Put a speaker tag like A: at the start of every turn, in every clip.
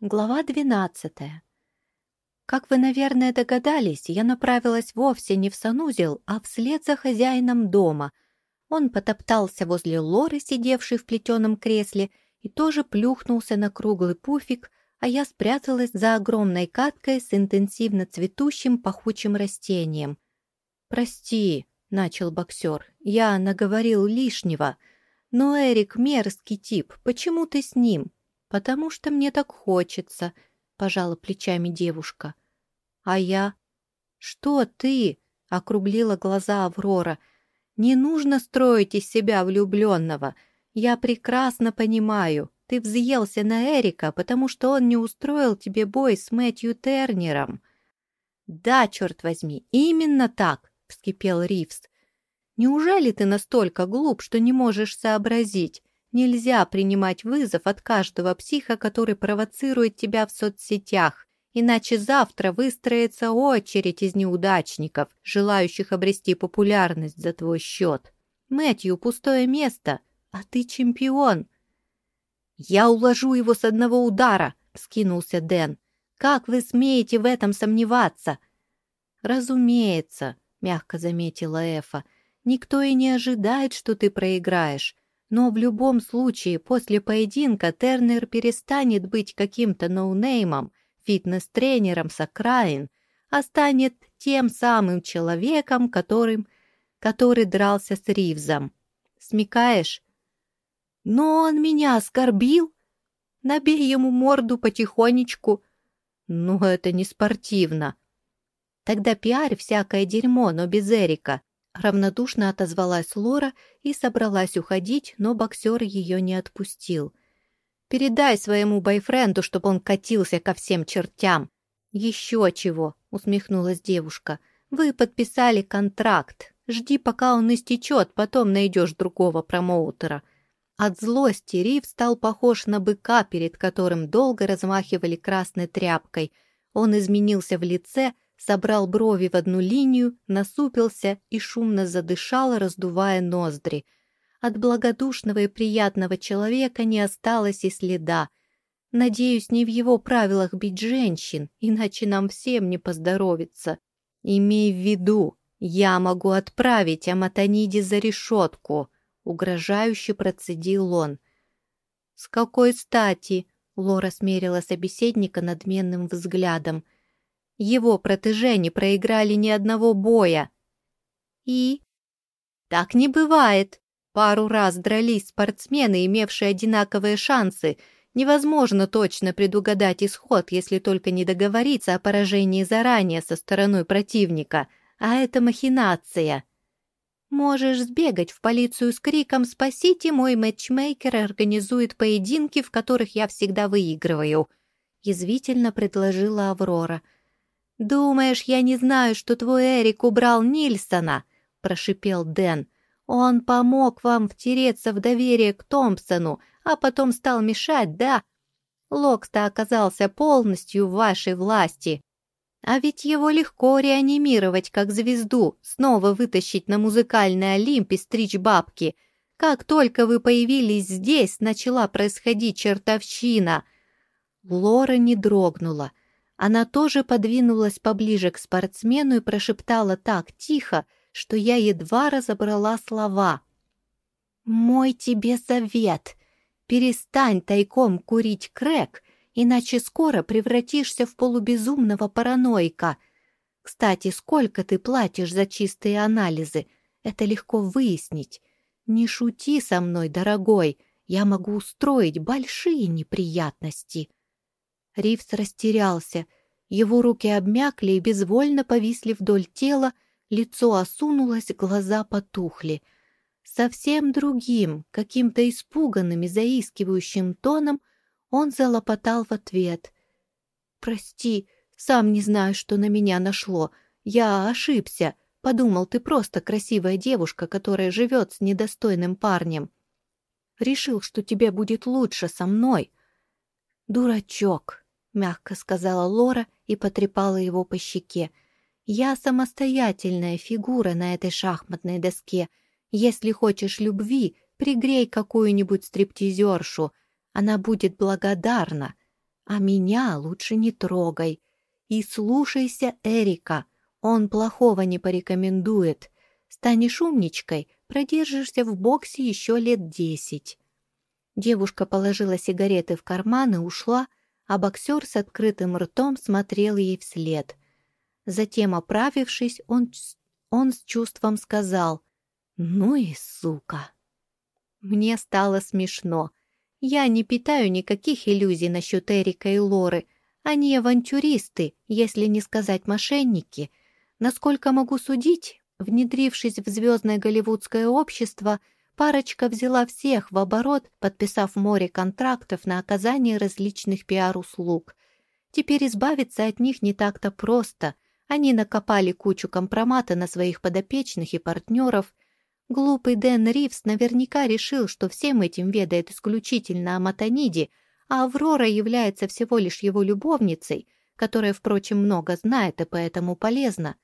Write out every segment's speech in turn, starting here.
A: Глава двенадцатая. Как вы, наверное, догадались, я направилась вовсе не в санузел, а вслед за хозяином дома. Он потоптался возле Лоры, сидевшей в плетеном кресле, и тоже плюхнулся на круглый пуфик, а я спряталась за огромной каткой с интенсивно цветущим пахучим растением. «Прости», — начал боксер, — «я наговорил лишнего. Но Эрик мерзкий тип, почему ты с ним?» «Потому что мне так хочется», — пожала плечами девушка. «А я?» «Что ты?» — округлила глаза Аврора. «Не нужно строить из себя влюбленного. Я прекрасно понимаю, ты взъелся на Эрика, потому что он не устроил тебе бой с Мэтью Тернером». «Да, черт возьми, именно так!» — вскипел Ривз. «Неужели ты настолько глуп, что не можешь сообразить? Нельзя принимать вызов от каждого психа, который провоцирует тебя в соцсетях, иначе завтра выстроится очередь из неудачников, желающих обрести популярность за твой счет. Мэтью пустое место, а ты чемпион. «Я уложу его с одного удара!» — вскинулся Дэн. «Как вы смеете в этом сомневаться?» «Разумеется», — мягко заметила Эфа. «Никто и не ожидает, что ты проиграешь. Но в любом случае после поединка Тернер перестанет быть каким-то ноунеймом, фитнес-тренером с окраин, а станет тем самым человеком, которым, который дрался с Ривзом. Смекаешь? Но он меня оскорбил. Набей ему морду потихонечку. Ну, это не спортивно. Тогда пиарь всякое дерьмо, но без Эрика. Равнодушно отозвалась Лора и собралась уходить, но боксер ее не отпустил. «Передай своему бойфренду, чтобы он катился ко всем чертям». «Еще чего», — усмехнулась девушка. «Вы подписали контракт. Жди, пока он истечет, потом найдешь другого промоутера». От злости Рив стал похож на быка, перед которым долго размахивали красной тряпкой. Он изменился в лице, — собрал брови в одну линию, насупился и шумно задышал, раздувая ноздри. От благодушного и приятного человека не осталось и следа. Надеюсь, не в его правилах бить женщин, иначе нам всем не поздоровится. Имей в виду, я могу отправить Аматониди за решетку, — угрожающе процедил он. — С какой стати? — Лора смерила собеседника надменным взглядом — его протеже не проиграли ни одного боя. И? Так не бывает. Пару раз дрались спортсмены, имевшие одинаковые шансы. Невозможно точно предугадать исход, если только не договориться о поражении заранее со стороной противника. А это махинация. Можешь сбегать в полицию с криком «Спасите, мой матчмейкер организует поединки, в которых я всегда выигрываю», — язвительно предложила Аврора — «Думаешь, я не знаю, что твой Эрик убрал Нильсона?» — прошипел Дэн. «Он помог вам втереться в доверие к Томпсону, а потом стал мешать, да? Локста оказался полностью в вашей власти. А ведь его легко реанимировать как звезду, снова вытащить на музыкальный Олимп и стричь бабки. Как только вы появились здесь, начала происходить чертовщина». Лора не дрогнула. Она тоже подвинулась поближе к спортсмену и прошептала так тихо, что я едва разобрала слова. «Мой тебе совет. Перестань тайком курить крэк, иначе скоро превратишься в полубезумного параноика. Кстати, сколько ты платишь за чистые анализы? Это легко выяснить. Не шути со мной, дорогой, я могу устроить большие неприятности». Ривз растерялся. Его руки обмякли и безвольно повисли вдоль тела, лицо осунулось, глаза потухли. Совсем другим, каким-то испуганным и заискивающим тоном он залопотал в ответ. «Прости, сам не знаю, что на меня нашло. Я ошибся. Подумал, ты просто красивая девушка, которая живет с недостойным парнем. Решил, что тебе будет лучше со мной. Дурачок!» — мягко сказала Лора и потрепала его по щеке. «Я самостоятельная фигура на этой шахматной доске. Если хочешь любви, пригрей какую-нибудь стриптизершу. Она будет благодарна. А меня лучше не трогай. И слушайся Эрика, он плохого не порекомендует. Станешь умничкой, продержишься в боксе еще лет десять. Девушка положила сигареты в карман и ушла, а боксер с открытым ртом смотрел ей вслед. Затем, оправившись, он, он с чувством сказал «Ну и сука!». Мне стало смешно. Я не питаю никаких иллюзий насчет Эрика и Лоры. Они авантюристы, если не сказать мошенники. Насколько могу судить, внедрившись в звездное голливудское общество – Парочка взяла всех в оборот, подписав море контрактов на оказание различных пиар-услуг. Теперь избавиться от них не так-то просто. Они накопали кучу компромата на своих подопечных и партнеров. Глупый Дэн Ривз наверняка решил, что всем этим ведает исключительно о Матаниде, а Аврора является всего лишь его любовницей, которая, впрочем, много знает и поэтому полезна.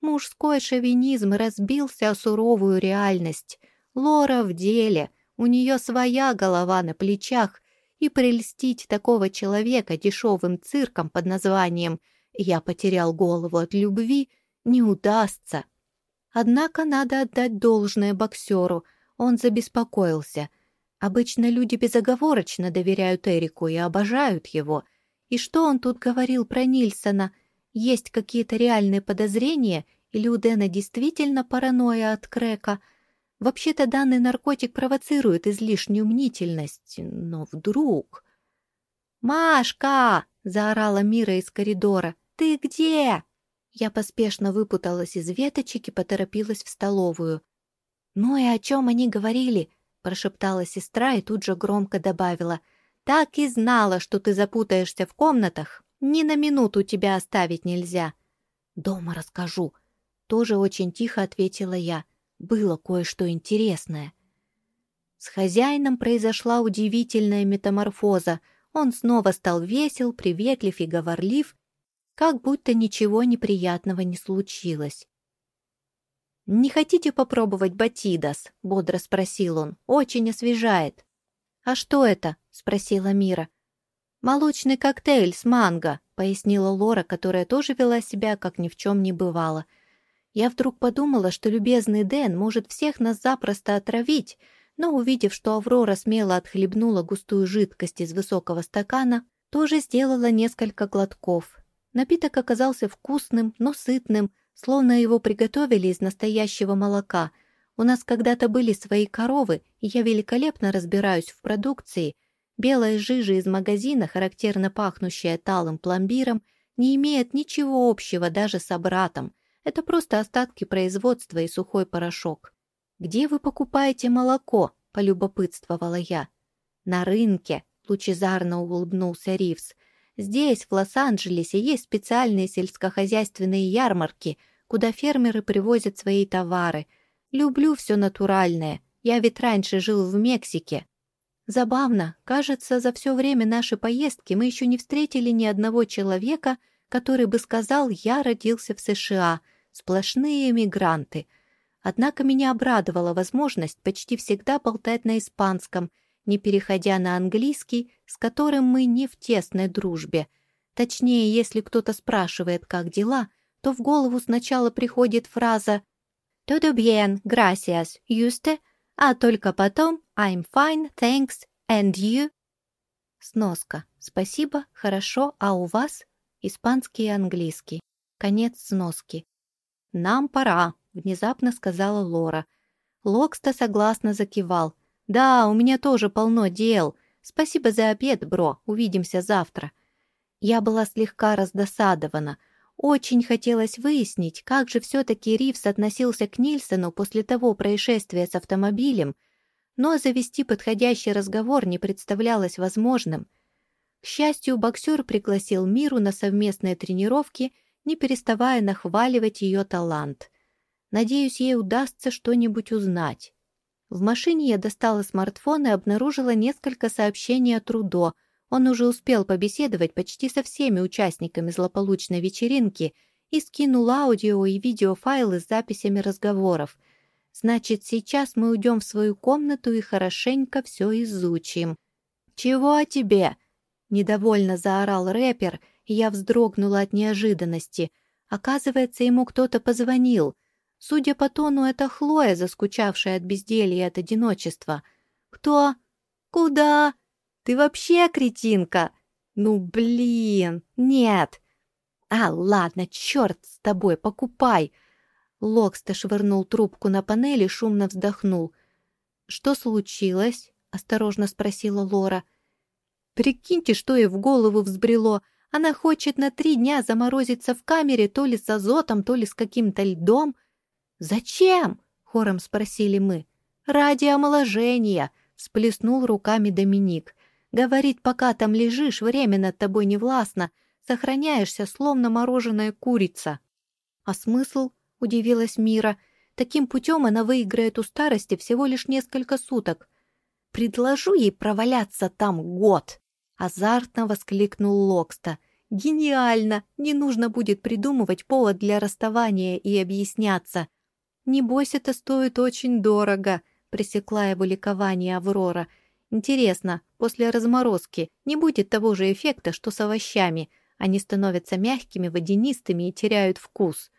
A: Мужской шовинизм разбился о суровую реальность — Лора в деле, у нее своя голова на плечах, и прельстить такого человека дешевым цирком под названием «Я потерял голову от любви» не удастся. Однако надо отдать должное боксеру, он забеспокоился. Обычно люди безоговорочно доверяют Эрику и обожают его. И что он тут говорил про Нильсона? Есть какие-то реальные подозрения, или у Дэна действительно паранойя от Крека — Вообще-то данный наркотик провоцирует излишнюю мнительность, но вдруг... «Машка!» — заорала Мира из коридора. «Ты где?» Я поспешно выпуталась из веточек и поторопилась в столовую. «Ну и о чем они говорили?» — прошептала сестра и тут же громко добавила. «Так и знала, что ты запутаешься в комнатах. Ни на минуту тебя оставить нельзя». «Дома расскажу», — тоже очень тихо ответила я было кое-что интересное. С хозяином произошла удивительная метаморфоза. Он снова стал весел, приветлив и говорлив, как будто ничего неприятного не случилось. «Не хотите попробовать батидас?» — бодро спросил он. «Очень освежает». «А что это?» — спросила Мира. «Молочный коктейль с манго», — пояснила Лора, которая тоже вела себя, как ни в чем не бывало — я вдруг подумала, что любезный Дэн может всех нас запросто отравить, но, увидев, что Аврора смело отхлебнула густую жидкость из высокого стакана, тоже сделала несколько глотков. Напиток оказался вкусным, но сытным, словно его приготовили из настоящего молока. У нас когда-то были свои коровы, и я великолепно разбираюсь в продукции. Белая жижа из магазина, характерно пахнущая талым пломбиром, не имеет ничего общего даже с обратом — это просто остатки производства и сухой порошок. «Где вы покупаете молоко?» — полюбопытствовала я. «На рынке», — лучезарно улыбнулся Ривз. «Здесь, в Лос-Анджелесе, есть специальные сельскохозяйственные ярмарки, куда фермеры привозят свои товары. Люблю все натуральное. Я ведь раньше жил в Мексике». Забавно, кажется, за все время нашей поездки мы еще не встретили ни одного человека, который бы сказал «я родился в США», сплошные эмигранты. Однако меня обрадовала возможность почти всегда болтать на испанском, не переходя на английский, с которым мы не в тесной дружбе. Точнее, если кто-то спрашивает, как дела, то в голову сначала приходит фраза «Todo bien, gracias, usted», а только потом «I'm fine, thanks, and you?» Сноска. Спасибо, хорошо, а у вас? Испанский и английский. Конец сноски. «Нам пора», — внезапно сказала Лора. Локста согласно закивал. «Да, у меня тоже полно дел. Спасибо за обед, бро. Увидимся завтра». Я была слегка раздосадована. Очень хотелось выяснить, как же все-таки Ривз относился к Нильсону после того происшествия с автомобилем, но завести подходящий разговор не представлялось возможным. К счастью, боксер пригласил Миру на совместные тренировки — не переставая нахваливать ее талант. Надеюсь, ей удастся что-нибудь узнать. В машине я достала смартфон и обнаружила несколько сообщений от Рудо. Он уже успел побеседовать почти со всеми участниками злополучной вечеринки и скинул аудио и видеофайлы с записями разговоров. Значит, сейчас мы уйдем в свою комнату и хорошенько все изучим. «Чего тебе?» Недовольно заорал рэпер, я вздрогнула от неожиданности. Оказывается, ему кто-то позвонил. Судя по тону, это Хлоя, заскучавшая от безделья и от одиночества. «Кто? Куда? Ты вообще кретинка?» «Ну, блин, нет!» «А, ладно, черт с тобой, покупай!» Локста швырнул трубку на панель и шумно вздохнул. «Что случилось?» — осторожно спросила Лора. «Прикиньте, что ей в голову взбрело. Она хочет на три дня заморозиться в камере то ли с азотом, то ли с каким-то льдом». «Зачем?» — хором спросили мы. «Ради омоложения», — всплеснул руками Доминик. «Говорит, пока там лежишь, время над тобой не властно, сохраняешься, словно мороженая курица». «А смысл?» — удивилась Мира. «Таким путем она выиграет у старости всего лишь несколько суток». «Предложу ей проваляться там год!» — азартно воскликнул Локста. «Гениально! Не нужно будет придумывать повод для расставания и объясняться. «Небось, это стоит очень дорого», — пресекла его ликование Аврора. «Интересно, после разморозки не будет того же эффекта, что с овощами. Они становятся мягкими, водянистыми и теряют вкус».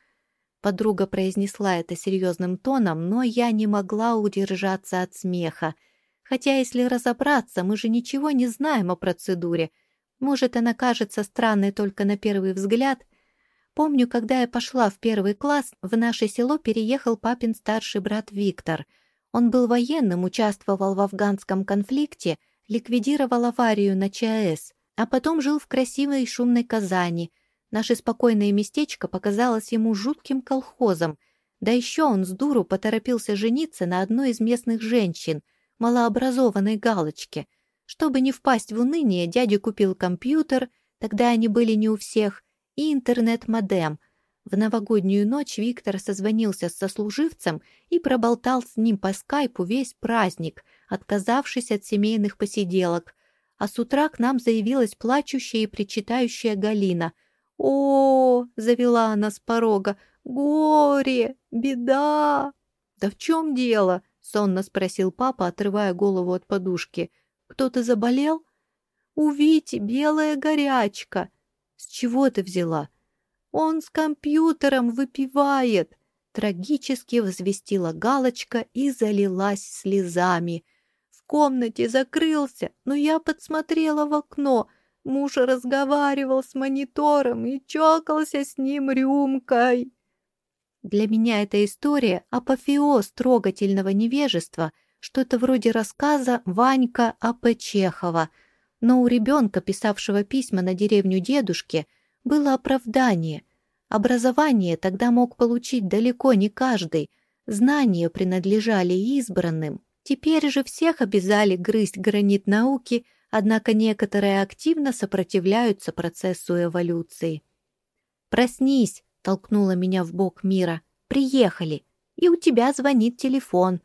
A: Подруга произнесла это серьезным тоном, но я не могла удержаться от смеха. Хотя, если разобраться, мы же ничего не знаем о процедуре. Может, она кажется странной только на первый взгляд — Помню, когда я пошла в первый класс, в наше село переехал папин старший брат Виктор. Он был военным, участвовал в афганском конфликте, ликвидировал аварию на ЧАЭС, а потом жил в красивой и шумной Казани. Наше спокойное местечко показалось ему жутким колхозом. Да еще он с дуру поторопился жениться на одной из местных женщин, малообразованной галочке. Чтобы не впасть в уныние, дядя купил компьютер, тогда они были не у всех, и интернет-модем. В новогоднюю ночь Виктор созвонился с сослуживцем и проболтал с ним по скайпу весь праздник, отказавшись от семейных посиделок. А с утра к нам заявилась плачущая и причитающая Галина. «О!» — завела она с порога. «Горе! Беда!» «Да в чем дело?» — сонно спросил папа, отрывая голову от подушки. «Кто-то заболел?» «У Вити белая горячка!» «С чего ты взяла?» «Он с компьютером выпивает!» Трагически возвестила галочка и залилась слезами. В комнате закрылся, но я подсмотрела в окно. Муж разговаривал с монитором и чокался с ним рюмкой. Для меня эта история — апофеоз трогательного невежества, что-то вроде рассказа Ванька А.П. Чехова — но у ребенка, писавшего письма на деревню дедушке, было оправдание. Образование тогда мог получить далеко не каждый, знания принадлежали избранным. Теперь же всех обязали грызть гранит науки, однако некоторые активно сопротивляются процессу эволюции. «Проснись!» — толкнула меня в бок Мира. «Приехали! И у тебя звонит телефон!»